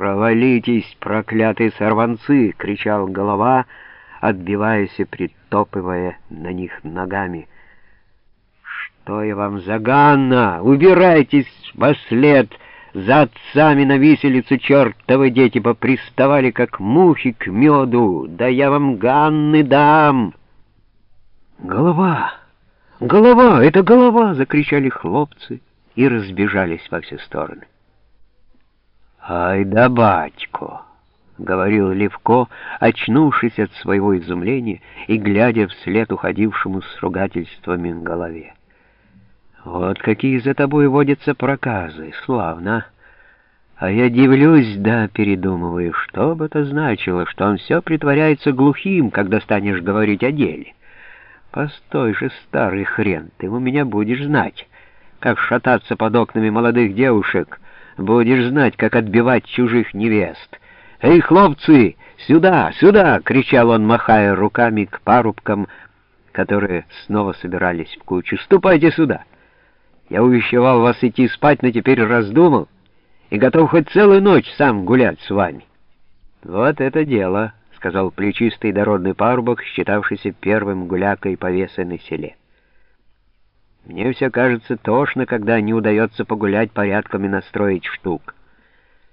«Провалитесь, проклятые сорванцы!» — кричал голова, отбиваясь и притопывая на них ногами. «Что я вам за Ганна? Убирайтесь во след! За отцами на виселицу чертовы дети поприставали, как мухи к меду! Да я вам Ганны дам!» «Голова! Голова! Это голова!» — закричали хлопцы и разбежались во все стороны. «Ай да батько!» — говорил Левко, очнувшись от своего изумления и глядя вслед уходившему с ругательствами в голове. «Вот какие за тобой водятся проказы! Славно! А я дивлюсь, да передумываю, что бы это значило, что он все притворяется глухим, когда станешь говорить о деле. Постой же, старый хрен, ты у меня будешь знать, как шататься под окнами молодых девушек» Будешь знать, как отбивать чужих невест. «Эй, хлопцы, сюда, сюда!» — кричал он, махая руками к парубкам, которые снова собирались в кучу. «Ступайте сюда! Я увещевал вас идти спать, но теперь раздумал и готов хоть целую ночь сам гулять с вами». «Вот это дело!» — сказал плечистый дородный парубок, считавшийся первым гулякой повеса на селе. Мне все кажется тошно, когда не удается погулять порядками настроить штук.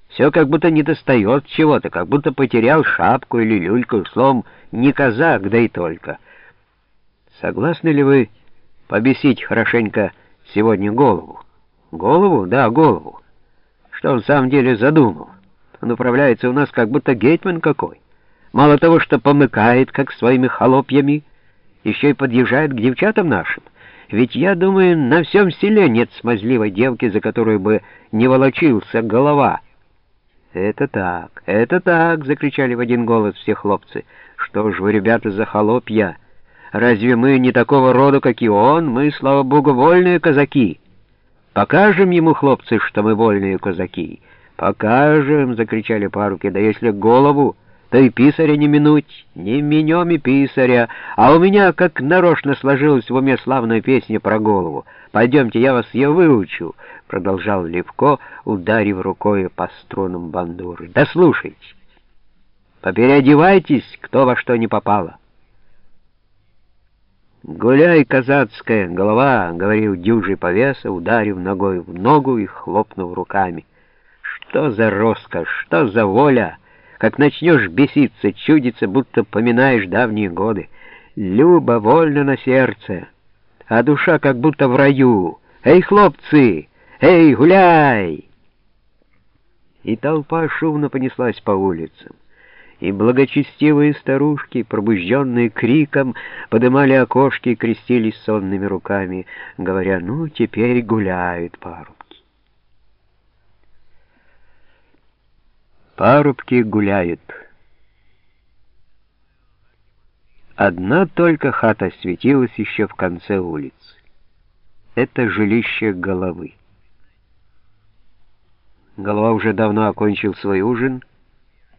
Все как будто не достает чего-то, как будто потерял шапку или люльку, словом, не казак, да и только. Согласны ли вы побесить хорошенько сегодня голову? Голову? Да, голову. Что он в самом деле задумал? Он управляется у нас как будто гетьман какой. Мало того, что помыкает, как своими холопьями, еще и подъезжает к девчатам нашим. Ведь я думаю, на всем селе нет смазливой девки, за которую бы не волочился голова. «Это так, это так!» — закричали в один голос все хлопцы. «Что ж вы, ребята, за холопья? Разве мы не такого рода, как и он? Мы, слава богу, вольные казаки!» «Покажем ему, хлопцы, что мы вольные казаки!» «Покажем!» — закричали паруки. «Да если голову...» то и писаря не минуть, не минем и писаря, а у меня как нарочно сложилась в уме славная песня про голову. Пойдемте, я вас ее выучу, — продолжал Левко, ударив рукой по струнам бандуры. Да слушайте, попереодевайтесь, кто во что не попало. «Гуляй, казацкая голова!» — говорил дюжий повеса, ударив ногой в ногу и хлопнув руками. «Что за роскошь, что за воля!» Как начнешь беситься, чудиться, будто поминаешь давние годы. Любо, вольно на сердце, а душа как будто в раю. Эй, хлопцы! Эй, гуляй! И толпа шумно понеслась по улицам. И благочестивые старушки, пробужденные криком, подымали окошки и крестились сонными руками, говоря, ну, теперь гуляют пару. Парубки гуляют. Одна только хата светилась еще в конце улицы. Это жилище головы. Голова уже давно окончил свой ужин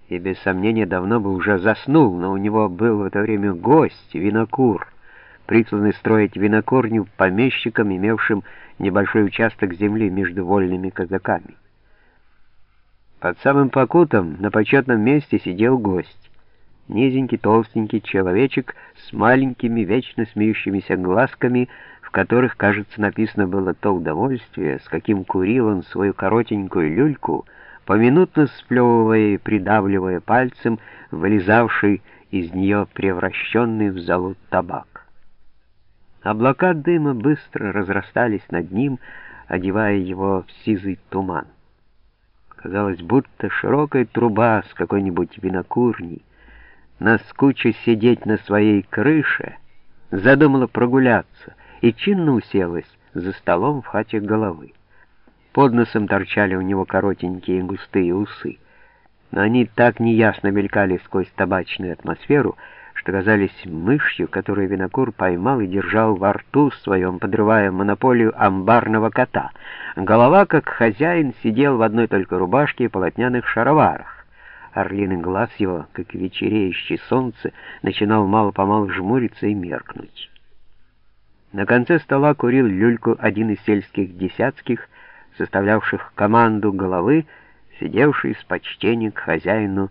и, без сомнения, давно бы уже заснул, но у него был в это время гость, винокур, присланный строить винокурню помещикам, имевшим небольшой участок земли между вольными казаками. Под самым покутом на почетном месте сидел гость. Низенький, толстенький человечек с маленькими, вечно смеющимися глазками, в которых, кажется, написано было то удовольствие, с каким курил он свою коротенькую люльку, поминутно сплевывая и придавливая пальцем вылезавший из нее превращенный в золу табак. Облака дыма быстро разрастались над ним, одевая его в сизый туман. Казалось, будто широкая труба с какой-нибудь винокурни, наскуча сидеть на своей крыше, задумала прогуляться и чинно уселась за столом в хате головы. Под носом торчали у него коротенькие густые усы, но они так неясно мелькали сквозь табачную атмосферу, что казались мышью, которую винокур поймал и держал во рту своем, подрывая монополию амбарного кота. Голова, как хозяин, сидел в одной только рубашке и полотняных шароварах. Орлиный глаз его, как вечереющее солнце, начинал мало-помалу жмуриться и меркнуть. На конце стола курил люльку один из сельских десятских, составлявших команду головы, сидевший с почтением к хозяину